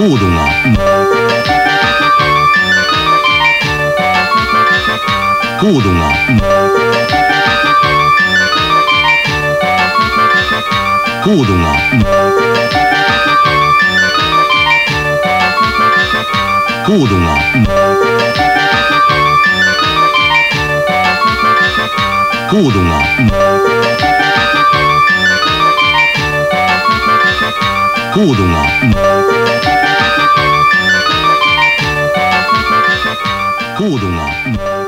互动啊！互动啊！互动啊！互动啊！互动啊！互动啊！不懂啊。